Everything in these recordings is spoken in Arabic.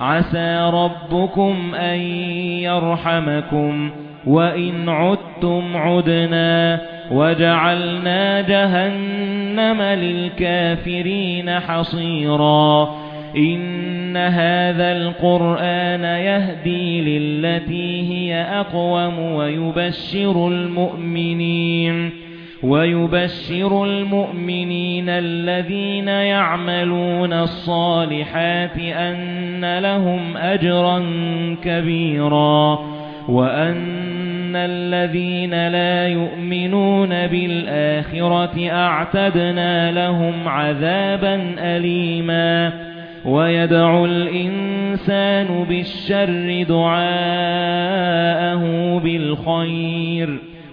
عَسَى رَبُّكُمْ أَن يَرْحَمَكُمْ وَإِنْ عُدتُّمْ عُدْنَا وَجَعَلْنَا جَهَنَّمَ لِلْكَافِرِينَ حَصِيرًا إِنَّ هَذَا الْقُرْآنَ يَهْدِي لِلَّتِي هِيَ أَقْوَمُ وَيُبَشِّرُ الْمُؤْمِنِينَ وَيُبَشِّرُ الْمُؤْمِنِينَ الَّذِينَ يَعْمَلُونَ الصَّالِحَاتِ أَنَّ لَهُمْ أَجْرًا كَبِيرًا وَأَنَّ الَّذِينَ لَا يُؤْمِنُونَ بِالْآخِرَةِ أَعْتَدْنَا لَهُمْ عَذَابًا أَلِيمًا وَيَدْعُ الْإِنسَانُ بِالشَّرِّ دُعَاءَهُ بِالْخَيْرِ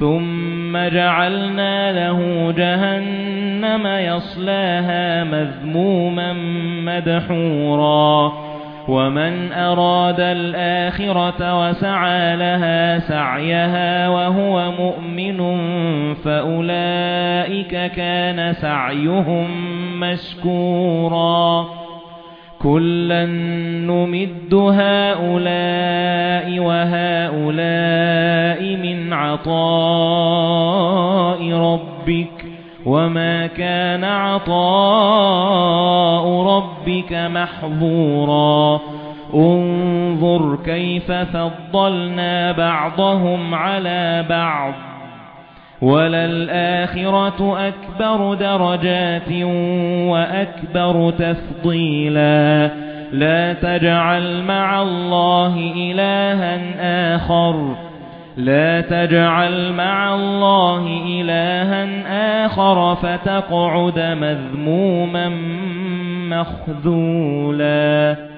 ثُمَّ جَعَلْنَا لَهُ جَهَنَّمَ يَصْلَاهَا مَذْمُومًا مَدْحُورًا. وَمَنْ أَرَادَ الْآخِرَةَ وَسَعَى لَهَا سَعْيَهَا وَهُوَ مُؤْمِنٌ فَأُولَئِكَ كَانَ سَعْيُهُم مَّشْكُورًا. كُلًّا نُّمِدُّ هَؤُلَاءِ وَهَؤُلَاءِ مِنْ عَطَاءِ رَبِّكَ وَمَا كَانَ عَطَاءُ رَبِّكَ مَحْظُورًا. انظُرْ كَيْفَ فَضَّلْنَا بَعْضَهُمْ عَلَى بَعْضٍ. وَلَلْآخِرَةُ أَكْبَرُ دَرَجَاتٍ وَأَكْبَرُ تَفْضِيلًا. لَا تَجْعَلْ مَعَ اللَّهِ إِلَٰهًا آخَرَ. لَا تَجْعَلْ مَعَ اللَّهِ إِلَٰهًا آخَرَ فَتَقْعُدَ مَذْمُومًا مَّخْذُولًا.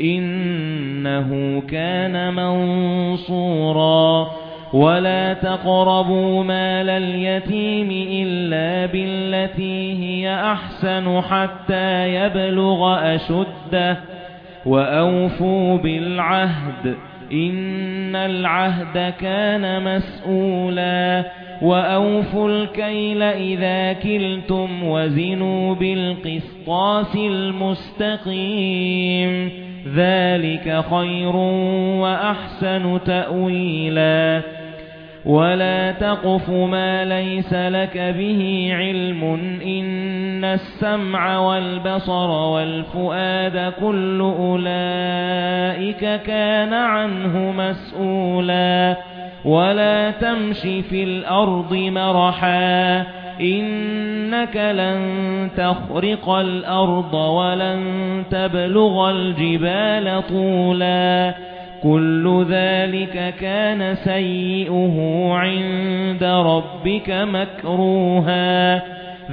إِنَّهُ كَانَ مَنصُورًا. وَلَا تَقْرَبُوا مَالَ الْيَتِيمِ إِلَّا بِالَّتِي هِيَ أَحْسَنُ حَتَّى يَبْلُغَ أَشُدَّهُ. وَأَوْفُوا بِالْعَهْدِ. إِنَّ الْعَهْدَ كَانَ مَسْئُولًا وَأَوْفُوا الْكَيْلَ إِذَا كِلْتُمْ وَزِنُوا بِالْقِسْطَاسِ الْمُسْتَقِيمِ. ذَلِكَ خَيْرٌ وَأَحْسَنُ تَأْوِيلًا. وَلَا تَقْفُ مَا لَيْسَ لَكَ بِهِ عِلْمٌ. إِنَّ السَّمْعَ وَالْبَصَرَ وَالْفُؤَادَ كُلُّ أُولَئِكَ كَانَ عَنْهُ مَسْئُولًا ولا تمش في الأرض مرحا. إنك لن تخرق الأرض ولن تبلغ الجبال طولا. كل ذلك كان سيئه عند ربك مكروها.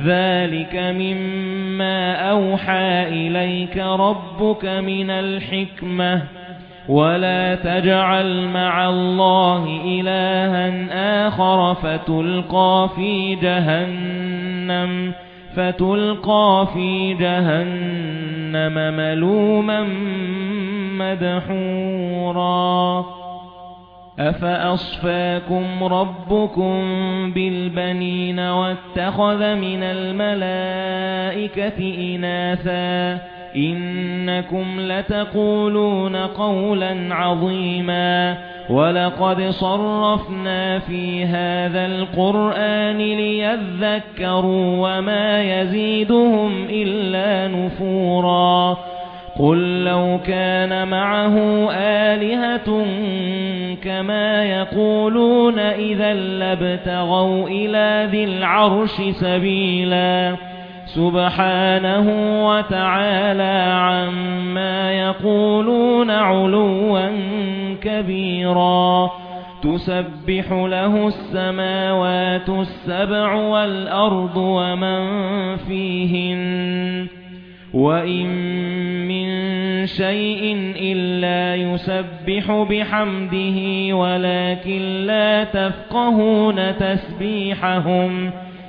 ذلك مما أوحى إليك ربك من الحكمة. ولا تجعل مع الله إلها آخر فتلقى في جهنم فتلقى في جهنم ملوما مدحورا. أفأصفاكم ربكم بالبنين واتخذ من الملائكة إناثا إنكم لتقولون قولا عظيما ولقد صرفنا في هذا القرآن ليذكروا وما يزيدهم إلا نفورا قُل لَّوْ كَانَ مَعَهُ آلِهَةٌ كَمَا يَقُولُونَ إِذًا لَّابْتَغَوْا إِلَى ذِي الْعَرْشِ سَبِيلًا سُبْحَانَهُ وَتَعَالَى عَمَّا يَقُولُونَ عُلُوًّا كَبِيرًا. تُسَبِّحُ لَهُ السَّمَاوَاتُ السَّبْعُ وَالْأَرْضُ وَمَن فِيهِنَّ. وَإِن مِّن شَيْءٍ إِلَّا يُسَبِّحُ بِحَمْدِهِ وَلَكِن لَّا تَفْقَهُونَ تَسْبِيحَهُمْ.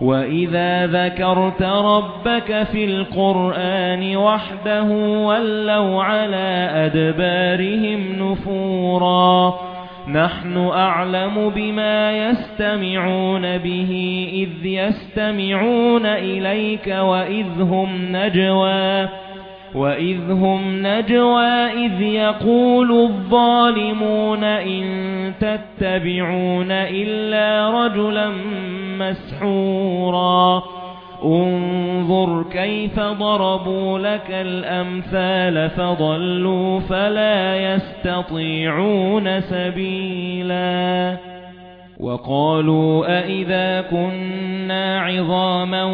وَإِذَا ذَكَرْتَ رَبَّكَ فِي الْقُرْآنِ وَحْدَهُ وَلَّوْا عَلَى أَدْبَارِهِمْ نُفُورًا نَحْنُ أَعْلَمُ بِمَا يَسْتَمِعُونَ بِهِ إِذْ يَسْتَمِعُونَ إِلَيْكَ وَإِذْ هُمْ نَجْوَى وَإِذْ هُمْ نَجْوَى إِذْ يَقُولُ الظَّالِمُونَ إِن تَتَّبِعُونَ إِلَّا رَجُلًا مَّسْحُورًا انظر كيف ضربوا لك الأمثال فضلوا فلا يستطيعون سبيلا وقالوا أئذا كنا عظاما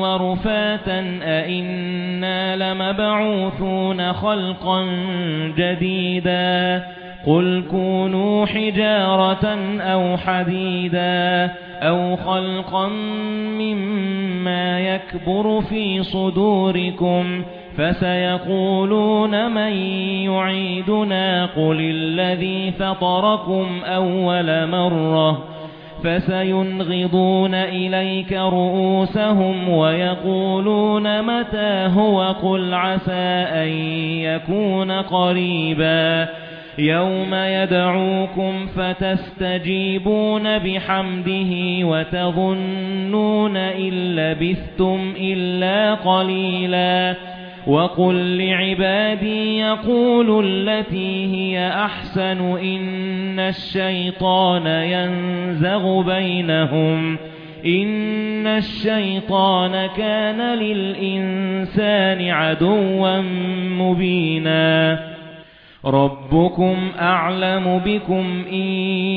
ورفاتا أئنا لمبعوثون خلقا جديدا قُلْ كُونُوا حِجَارَةً أَوْ حَدِيدًا أَوْ خَلْقًا مِّمَّا يَكْبُرُ فِي صُدُورِكُمْ فَسَيَقُولُونَ مَن يُعِيدُنَا قُلِ الَّذِي فَطَرَكُمْ أَوَّلَ مَرَّةٍ فَسَيُنْغِضُونَ إِلَيْكَ رُؤُوسَهُمْ وَيَقُولُونَ مَتَى هُوَ قُلْ عَسَى أَن يَكُونَ قَرِيبًا يَوْمَ يَدْعُوكُمْ فَتَسْتَجِيبُونَ بِحَمْدِهِ وَتَظُنُّونَ إِن لَّبِثْتُمْ إِلَّا قَلِيلًا وَقُل لِّعِبَادِي يَقُولُوا الَّتِي هِيَ أَحْسَنُ إِنَّ الشَّيْطَانَ يَنزَغُ بَيْنَهُمْ إِنَّ الشَّيْطَانَ كَانَ لِلْإِنسَانِ عَدُوًّا مُبِينًا رَبُّكُمْ أَعْلَمُ بِكُمْ إِن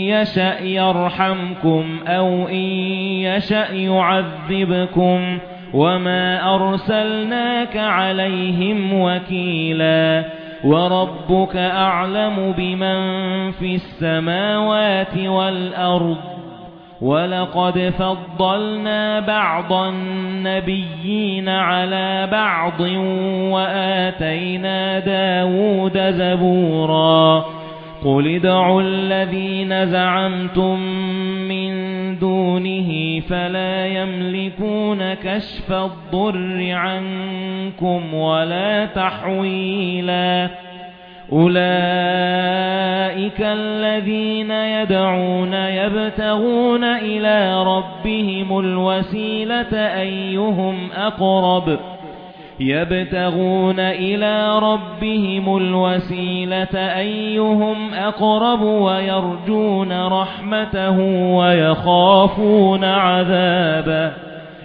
يَشَأْ يَرْحَمْكُمْ أَوْ إِن يَشَأْ يُعَذِّبْكُمْ وَمَا أَرْسَلْنَاكَ عَلَيْهِمْ وَكِيلًا وَرَبُّكَ أَعْلَمُ بِمَن فِي السَّمَاوَاتِ وَالْأَرْضِ وَلَقَدْ فَضَّلْنَا بَعْضَ النَّبِيِّينَ عَلَى بَعْضٍ وَآتَيْنَا دَاوُودَ زَبُورًا قُلِ ادْعُوا الَّذِينَ زَعَمْتُم مِّن دُونِهِ فَلَا يَمْلِكُونَ كَشْفَ الضُّرِّ عَنكُمْ وَلَا تَحْوِيلًا. أُولَئِكَ الَّذِينَ يَدْعُونَ يَبْتَغُونَ إِلَى رَبِّهِمُ الْوَسِيلَةَ أَيُّهُمْ أَقْرَبُ. يَبْتَغُونَ إِلَى رَبِّهِمُ الْوَسِيلَةَ أَيُّهُمْ أَقْرَبُ وَيَرْجُونَ رَحْمَتَهُ وَيَخَافُونَ عَذَابَهُ.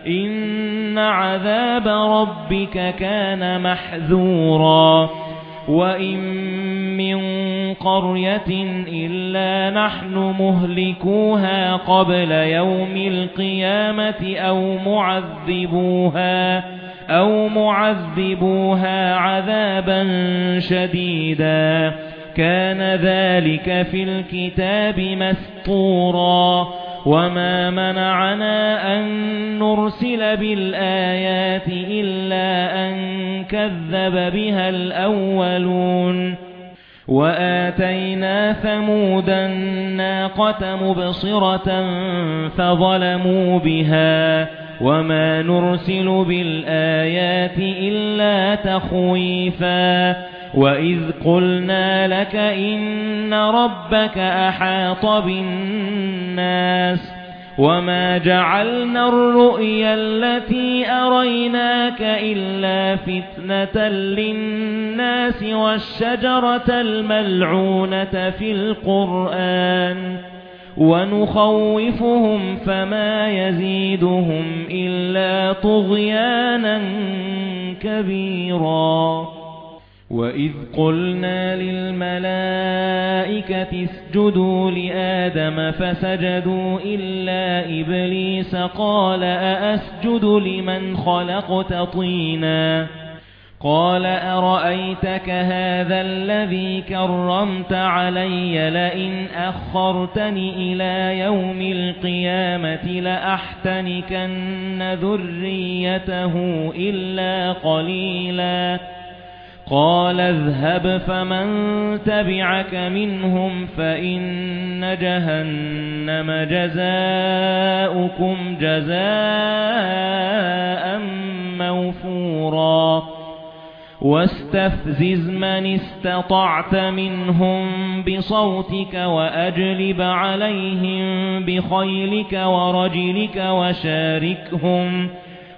إِنَّ عَذَابَ رَبِّكَ كَانَ مَحْذُورًا. وَإِن مِّن قَرْيَةٍ إِلَّا نَحْنُ مُهْلِكُوهَا قَبْلَ يَوْمِ الْقِيَامَةِ أَوْ مُعَذِّبُوهَا أَوْ مُعَذِّبُوهَا عَذَابًا شَدِيدًا كَانَ ذَلِكَ فِي الْكِتَابِ مَسْطُورًا وَمَا مَنَعَنَا أَن نُرْسِلَ بِالْآيَاتِ إِلَّا أَن كَذَّبَ بِهَا الْأَوَّلُونَ وَآتَيْنَا ثَمُودَ النَّاقَةَ مُبْصِرَةً فَظَلَمُوا بِهَا وَمَا نُرْسِلُ بِالْآيَاتِ إِلَّا تَخْوِيفًا وَإِذْ قُلْنَا لَكَ إِنَّ رَبَّكَ أَحَاطَ بِالنَّاسِ وَمَا جَعَلْنَا الرُّؤْيَا الَّتِي أَرَيْنَاكَ إِلَّا فِتْنَةً لِلنَّاسِ وَالشَّجَرَةَ الْمَلْعُونَةَ فِي الْقُرْآنِ وَنُخَوِّفُهُمْ فَمَا يَزِيدُهُمْ إِلَّا طُغْيَانًا كَبِيرًا. وَإِذْ قُلْنَا لِلْمَلَائِكَةِ اسْجُدُوا لِآدَمَ فَسَجَدُوا إِلَّا إِبْلِيسَ قَالَ أَأَسْجُدُ لِمَنْ خَلَقْتَ طِينًا قَالَ أَرَأَيْتَكَ هَذَا الَّذِي كَرَّمْتَ عَلَيَّ لَئِنْ أَخَّرْتَنِ إِلَى يَوْمِ الْقِيَامَةِ لَأَحْتَنِكَنَّ ذُرِّيَّتَهُ إِلَّا قَلِيلًا. قَالَ اذْهَبْ فَمَن تَبِعَكَ مِنْهُمْ فَإِنَّ جَهَنَّمَ جَزَاؤُكُمْ جَزَاءً مَّوْفُورًا. وَاسْتَفْزِزْ مَنِ اسْتَطَعْتَ مِنْهُمْ بِصَوْتِكَ وَأَجْلِبْ عَلَيْهِمْ بِخَيْلِكَ وَرَجِلِكَ وَشَارِكْهُمْ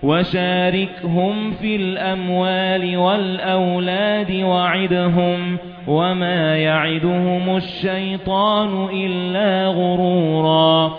وَشَارِكْهُمْ فِي الْأَمْوَالِ وَالْأَوْلَادِ وَعِدْهُمْ وَمَا يَعِدُهُمُ الشَّيْطَانُ إِلَّا غُرُورًا.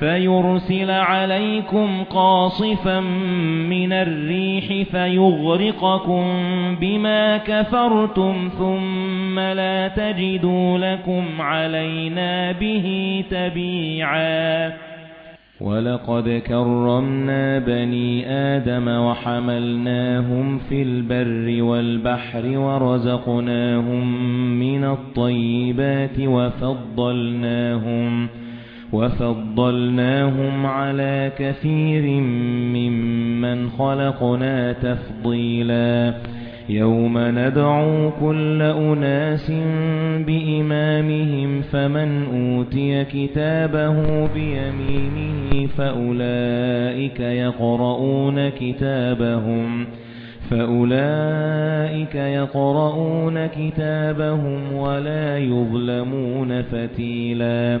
فَيُرْسِلَ عَلَيْكُمْ قَاصِفًا مِنَ الرِّيحِ فَيُغْرِقَكُم بِمَا كَفَرْتُمْ ثُمَّ لَا تَجِدُوا لَكُمْ عَلَيْنَا بِهِ تَبِيعًا. وَلَقَدْ كَرَّمْنَا بَنِي آدَمَ وَحَمَلْنَاهُمْ فِي الْبَرِّ وَالْبَحْرِ وَرَزَقْنَاهُمْ مِنَ الطَّيِّبَاتِ وَفَضَّلْنَاهُمْ وَفَضَّلْنَاهُمْ عَلَى كَثِيرٍ مِّمَّنْ خَلَقْنَا تَفْضِيلًا. يَوْمَ نَدْعُو كُلَّ أُنَاسٍ بِإِمَامِهِمْ فَمَنْ أُوتِيَ كِتَابَهُ بِيَمِينِهِ فَأُولَئِكَ يَقْرَؤُونَ كِتَابَهُمْ. فَأُولَئِكَ يَقْرَؤُونَ كِتَابَهُمْ وَلَا يُظْلَمُونَ فَتِيلًا.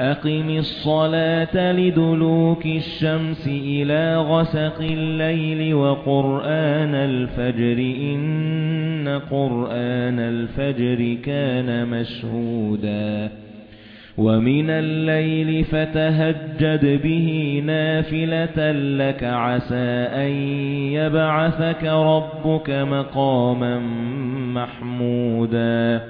أَقِمِ الصَّلَاةَ لِدُلُوكِ الشَّمْسِ إِلَى غَسَقِ اللَّيْلِ وَقُرْآنَ الْفَجْرِ. إِنَّ قُرْآنَ الْفَجْرِ كَانَ مَشْهُودًا. وَمِنَ اللَّيْلِ فَتَهَجَّدْ بِهِ نَافِلَةً لَكَ عَسَى أَن يَبْعَثَكَ رَبُّكَ مَقَامًا مَّحْمُودًا.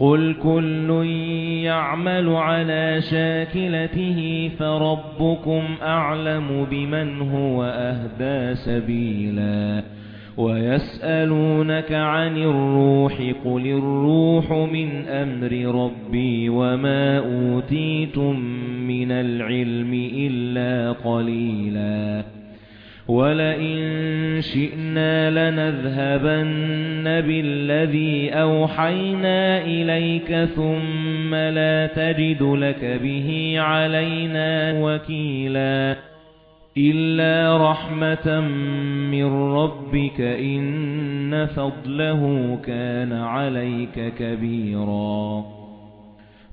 قُلْ كُلٌّ يَعْمَلُ عَلَى شَاكِلَتِهِ فَرَبُّكُمْ أَعْلَمُ بِمَنْ هُوَ أَهْدَىٰ سَبِيلًا وَيَسْأَلُونَكَ عَنِ الرُّوحِ قُلِ الرُّوحُ مِنْ أَمْرِ رَبِّي وَمَا أُوتِيتُم مِّنَ الْعِلْمِ إِلَّا قَلِيلًا وَلَئِن شِئْنَا لَنَذْهَبَنَّ بِالَّذِي أَوْحَيْنَا إِلَيْكَ ثُمَّ لَا تَجِدُ لَكَ بِهِ عَلَيْنَا وَكِيلًا إِلَّا رَحْمَةً مِّن رَّبِّكَ إِنَّ فَضْلَهُ كَانَ عَلَيْكَ كَبِيرًا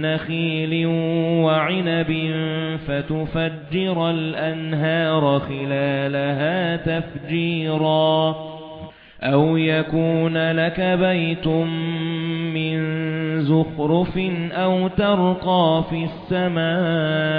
نَّخِيلٍ وَعِنَبٍ فَتُفَجِّرَ الْأَنْهَارَ خِلَالَهَا تَفْجِيرًا أَوْ يَكُونَ لَكَ بَيْتٌ مِّن زُخْرُفٍ أَوْ تَرْقَىٰ فِي السَّمَاءِ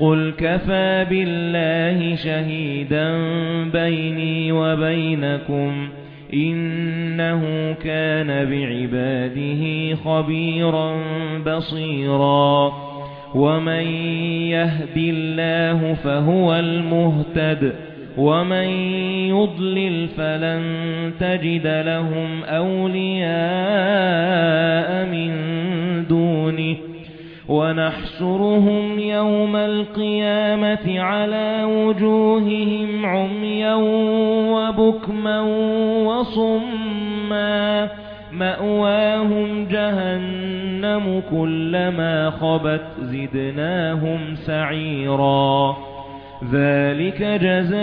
قُلْ كَفَى بِاللَّهِ شَهِيدًا بَيْنِي وَبَيْنَكُمْ إِنَّهُ كَانَ بِعِبَادِهِ خَبِيرًا بَصِيرًا وَمَن يَهْدِ اللَّهُ فَهُوَ الْمُهْتَدِ وَمَن يُضْلِلْ فَلَن تَجِدَ لَهُمْ أَوْلِيَاءَ مِن دُونِهِ وَنَحْشُرُهُمْ يَوْمَ الْقِيَامَةِ عَلَى وُجُوهِهِمْ عُمْيًا وَبُكْمًا وَصُمًّا. مَأْوَاهُمْ جَهَنَّمُ كُلَّمَا خَبَتْ زِدْنَاهُمْ سَعِيرًا. ذَلِكَ جَزَاؤُهُم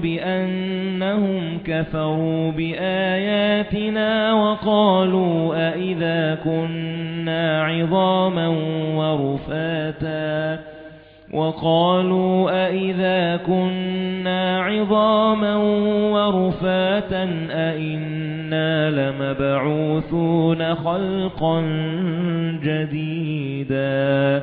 بِأَنَّهُمْ كَفَرُوا بِآيَاتِنَا وَقَالُوا أَإِذَا كُنَّا عِظَامًا وَرُفَاتًا وَقَالُوا أَإِذَا كُنَّا عِظَامًا وَرُفَاتًا أَإِنَّا لَمَبْعُوثُونَ خَلْقًا جَدِيدًا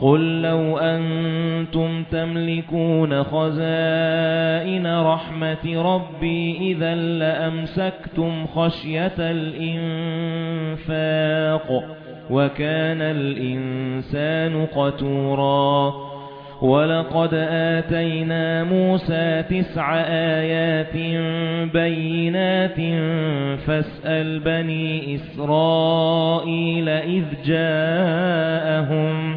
قُل لَّوْ أَنتُمْ تَمْلِكُونَ خَزَائِنَ رَحْمَةِ رَبِّي إِذًا لَّأَمْسَكْتُمْ خَشْيَةَ الْإِنفَاقِ وَكَانَ الْإِنسَانُ قَتُورًا وَلَقَدْ آتَيْنَا مُوسَى تِسْعَ آيَاتٍ بَيِّنَاتٍ فَاسْأَلْ بَنِي إِسْرَائِيلَ إِذْ جَاءَهُمْ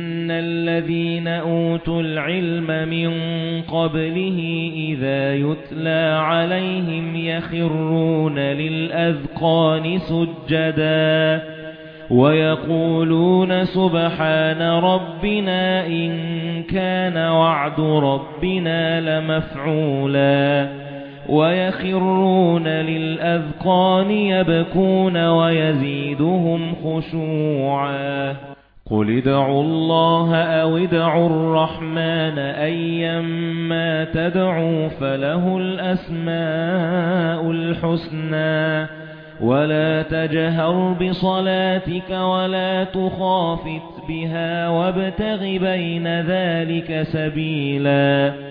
الَّذِينَ أُوتُوا الْعِلْمَ مِنْ قَبْلِهِ إِذَا يُتْلَى عَلَيْهِمْ يَخِرُّونَ لِلْأَذْقَانِ سُجَّدًا وَيَقُولُونَ سُبْحَانَ رَبِّنَا إِن كَانَ وَعْدُ رَبِّنَا لَمَفْعُولًا وَيَخِرُّونَ لِلْأَذْقَانِ يَبْكُونَ وَيَزِيدُهُمْ خُشُوعًا قُلِ ادْعُوا اللَّهَ أَوِ ادْعُوا الرَّحْمَنَ أَيًّمَّا تَدْعُوا فَلَهُ الْأَسْمَاءُ الْحُسْنَى وَلَا تَجْهَرْ بِصَلَاتِكَ وَلَا تُخَافِتْ بِهَا وَابْتَغِ بَيْنَ ذَلِكَ سَبِيلًا